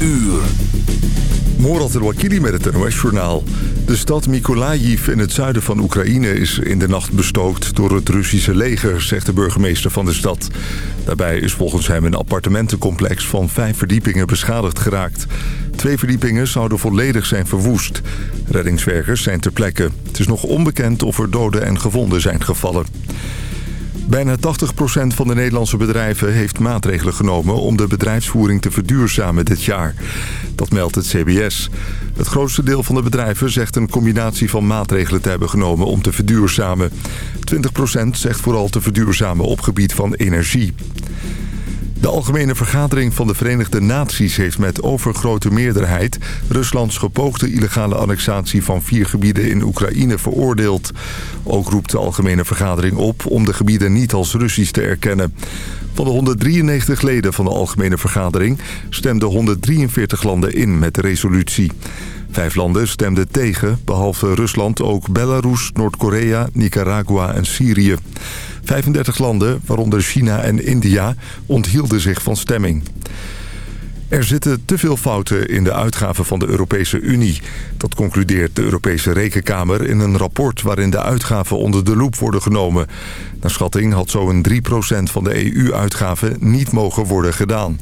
uur. Morat El-Wakili met het NOS-journaal. De stad Mykolaiv in het zuiden van Oekraïne is in de nacht bestookt door het Russische leger, zegt de burgemeester van de stad. Daarbij is volgens hem een appartementencomplex van vijf verdiepingen beschadigd geraakt. Twee verdiepingen zouden volledig zijn verwoest. Reddingswerkers zijn ter plekke. Het is nog onbekend of er doden en gewonden zijn gevallen. Bijna 80% van de Nederlandse bedrijven heeft maatregelen genomen om de bedrijfsvoering te verduurzamen dit jaar. Dat meldt het CBS. Het grootste deel van de bedrijven zegt een combinatie van maatregelen te hebben genomen om te verduurzamen. 20% zegt vooral te verduurzamen op gebied van energie. De Algemene Vergadering van de Verenigde Naties heeft met overgrote meerderheid... Ruslands gepoogde illegale annexatie van vier gebieden in Oekraïne veroordeeld. Ook roept de Algemene Vergadering op om de gebieden niet als Russisch te erkennen. Van de 193 leden van de Algemene Vergadering stemden 143 landen in met de resolutie. Vijf landen stemden tegen, behalve Rusland ook Belarus, Noord-Korea, Nicaragua en Syrië. 35 landen, waaronder China en India, onthielden zich van stemming. Er zitten te veel fouten in de uitgaven van de Europese Unie. Dat concludeert de Europese Rekenkamer in een rapport... waarin de uitgaven onder de loep worden genomen. Naar schatting had zo'n 3% van de EU-uitgaven niet mogen worden gedaan.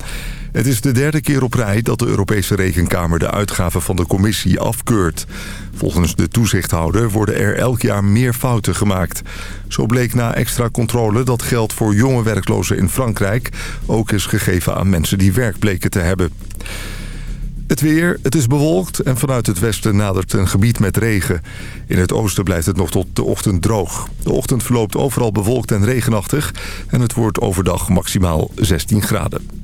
Het is de derde keer op rij dat de Europese Rekenkamer de uitgaven van de commissie afkeurt. Volgens de toezichthouder worden er elk jaar meer fouten gemaakt. Zo bleek na extra controle dat geld voor jonge werklozen in Frankrijk... ook is gegeven aan mensen die werk bleken te hebben. Het weer, het is bewolkt en vanuit het westen nadert een gebied met regen. In het oosten blijft het nog tot de ochtend droog. De ochtend verloopt overal bewolkt en regenachtig... en het wordt overdag maximaal 16 graden.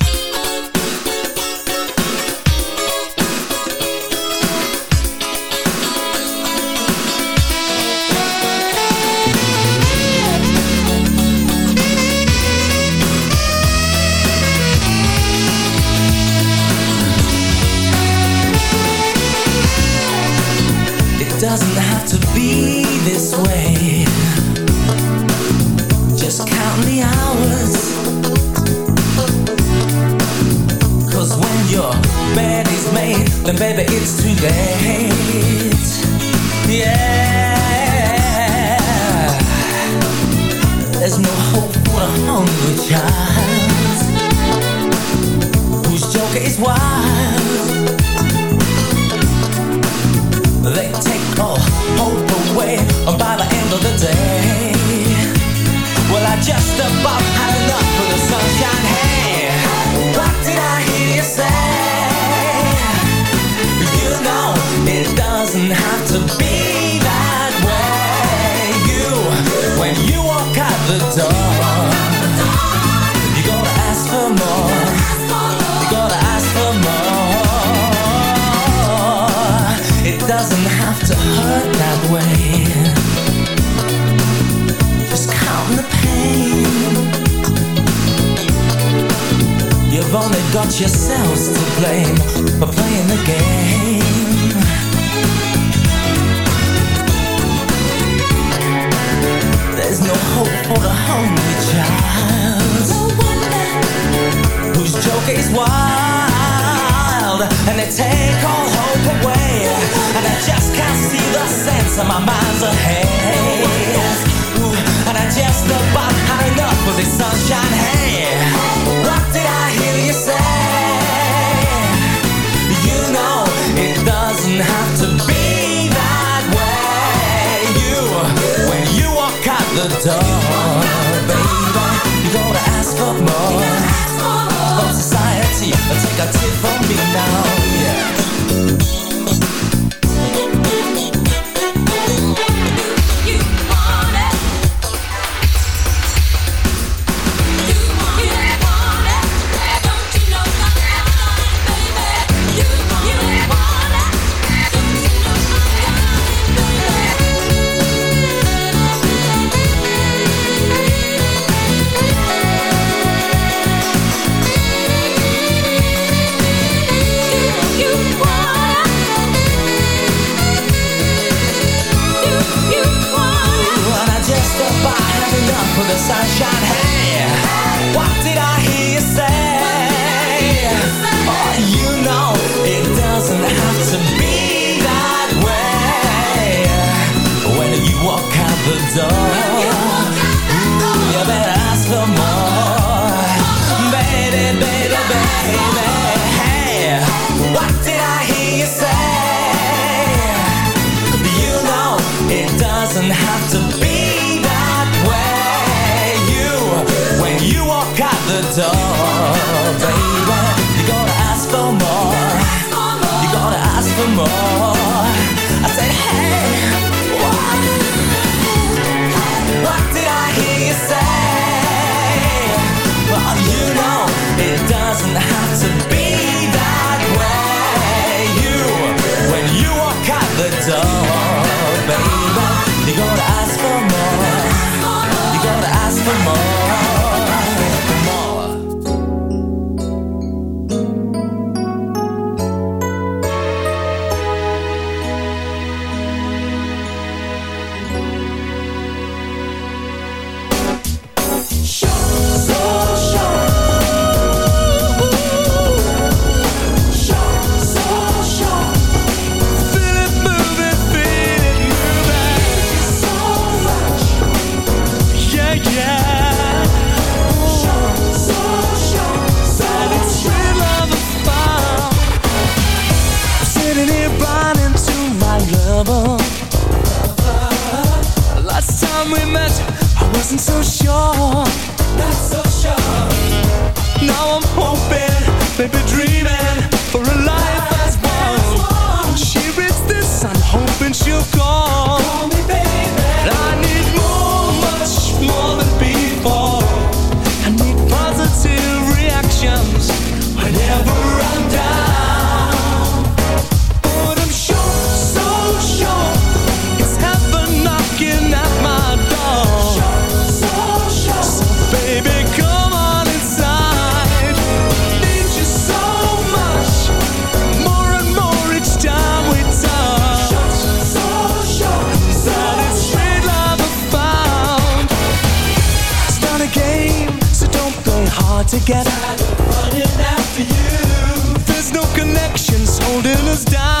For the hungry child. Whose joke is wild and they take all hope away. And I just can't see the sense of my mind's ahead. Ooh, and I just about had enough of this sunshine. Hey, what did I hear you say? You know it doesn't have to be that way. You, when you walk out the door, play hard to. Running after you. There's no connections holding us down.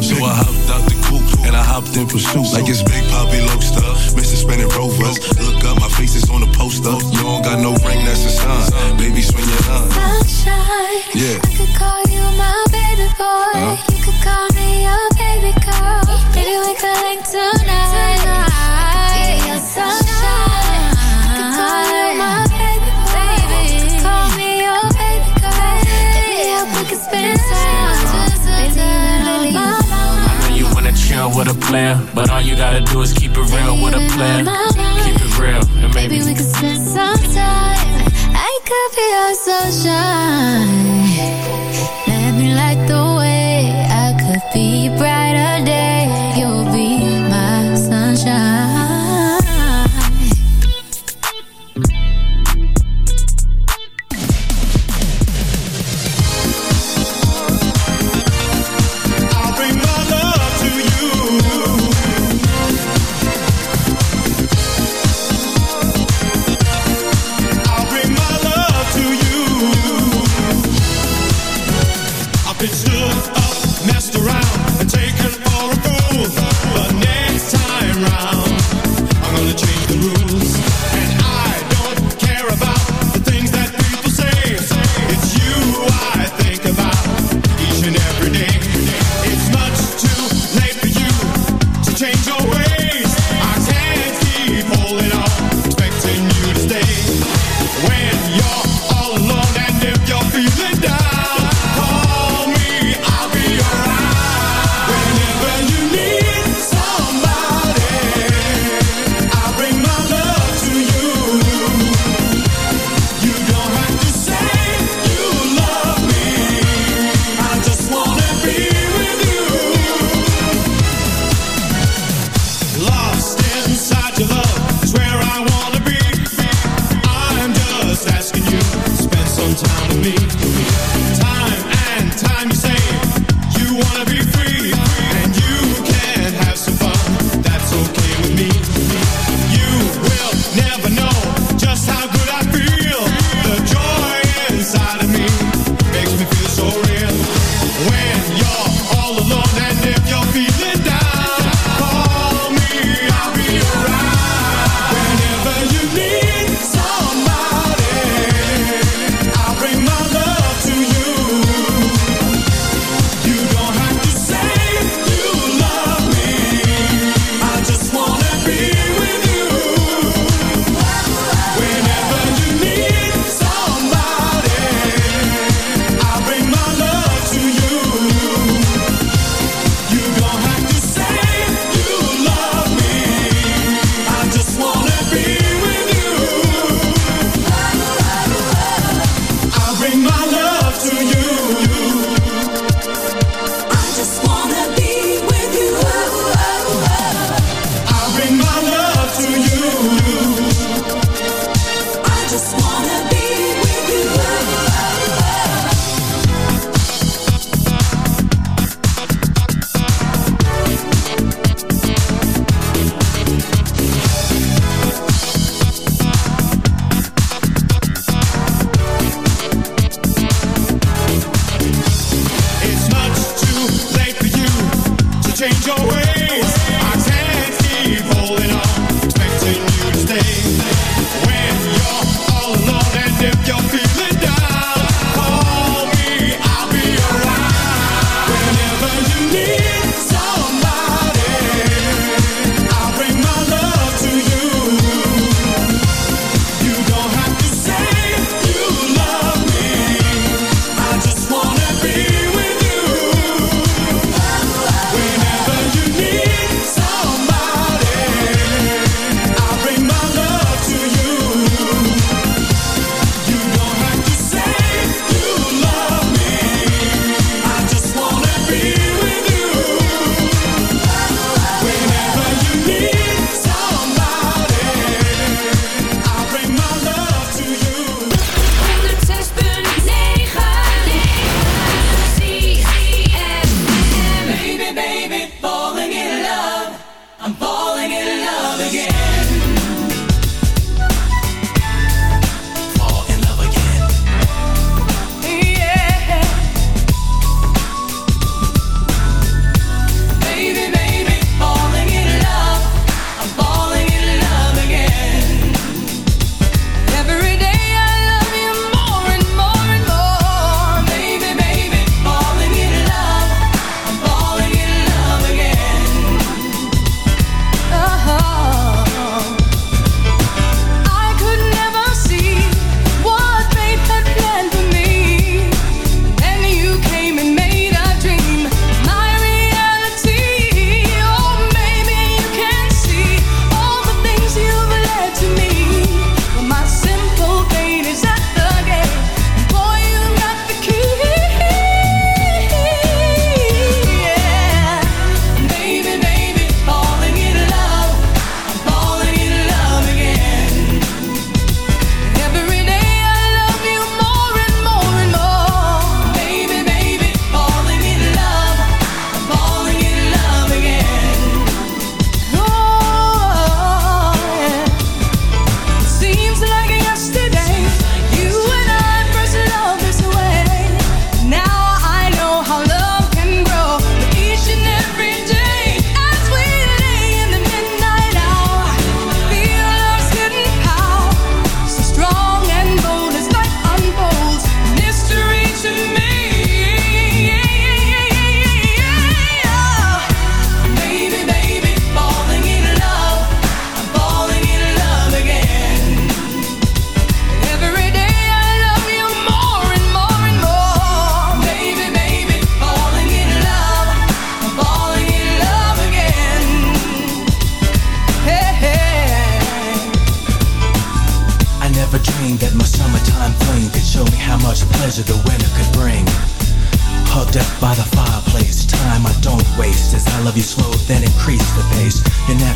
to. So I hopped out the coupe and I hopped in pursuit. Like it's Big Poppy Lobster. Mr. Spinning Rovers. Look up, my face is on the poster. You don't got no ring, that's a sign. Baby, swing your line. sunshine. Yeah. I could call you my baby boy. You could call me your baby girl. Maybe we could link tonight. With a player, but all you gotta do is keep it real with a player. Keep it real, and maybe Maybe we could spend some time. I could be your sunshine. Let me light the way.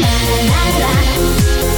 la la la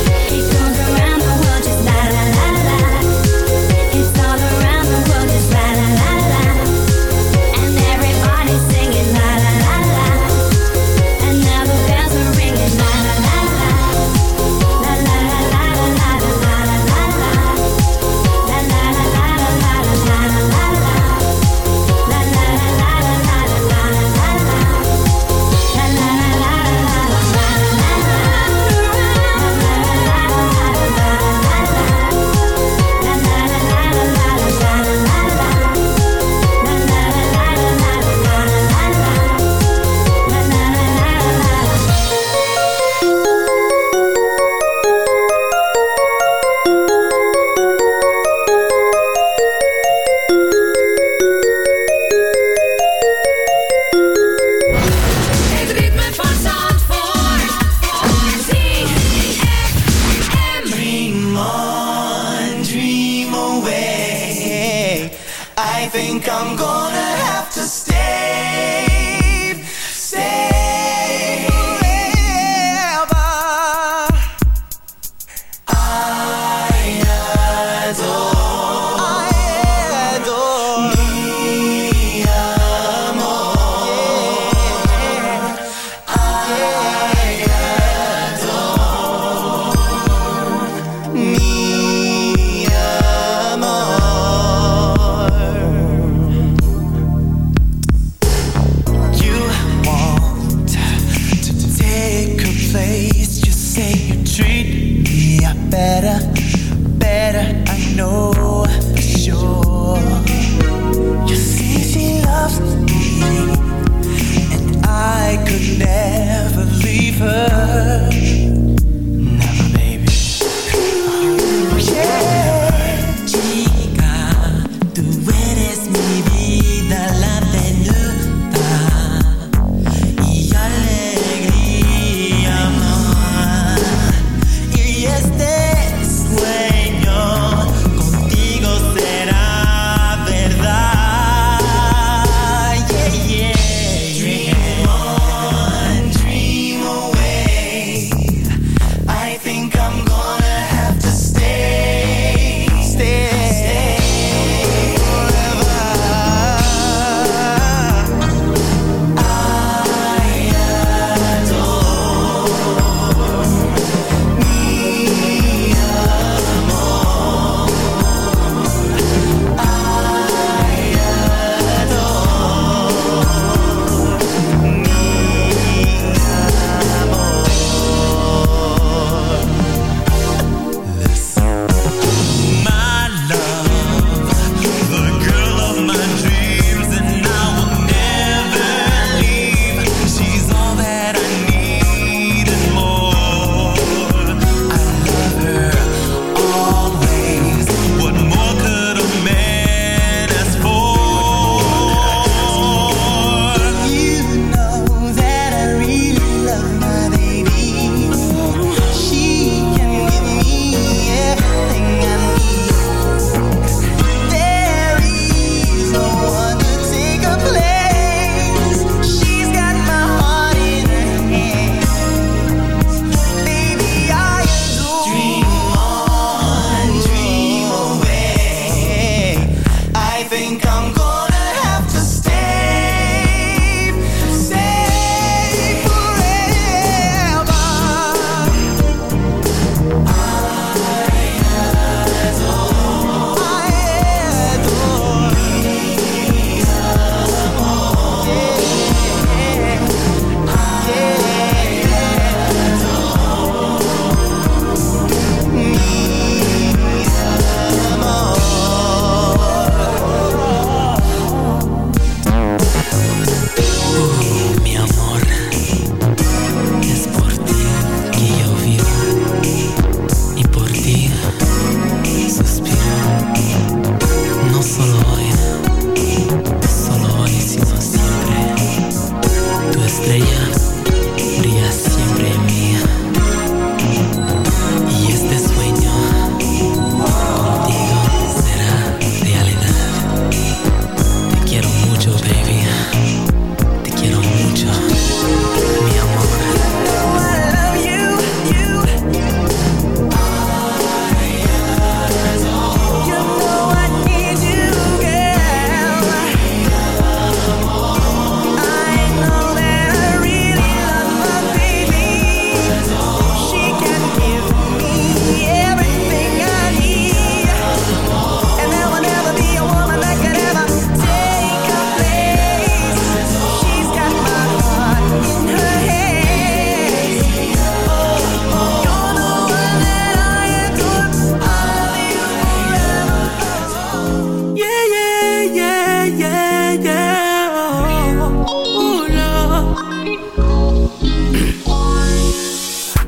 yeah, yeah. Oh, love.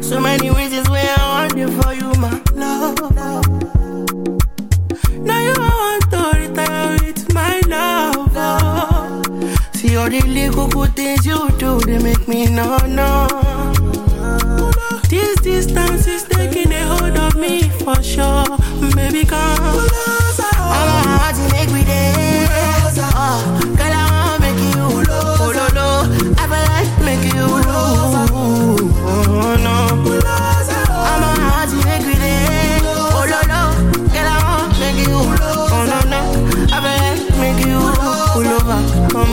so many reasons why I want you for you, my love. Now you want to retire with my love. Oh. See all the little things you do, they make me no, no. This distance is taking a hold of me for sure.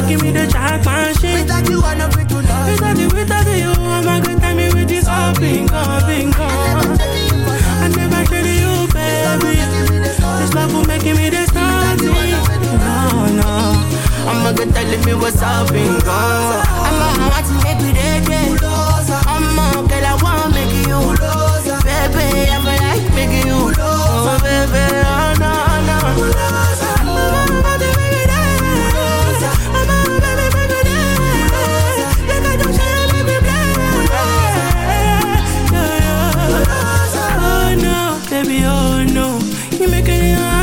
love will me the jack machine. Without you, I never do nothing. Without you, without you, I'm a good time with this all bingo, bingo. I never traded you, baby. This love will make me the starting. No, no. I'm a good telling me what's up, bingo. I'm a want to make me dead, I'm a girl, I wanna make you. Baby, I feel like making you. Oh, baby, oh, no, no. No. You make it young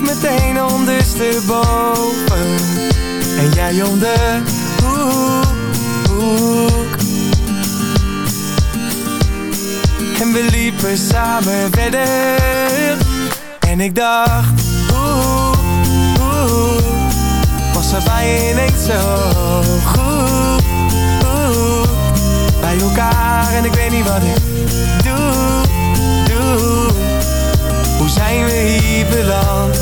meteen ondersteboven En jij om de hoek. En we liepen samen verder En ik dacht, hoe hoe Was er bij ineens zo goed hoe Bij elkaar en ik weet niet wat ik doe, doe Hoe zijn we hier beland?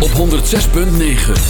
Op 106.9